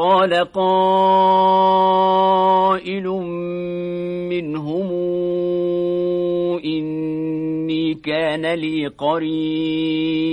قال قائل منهم إني كان لي قرين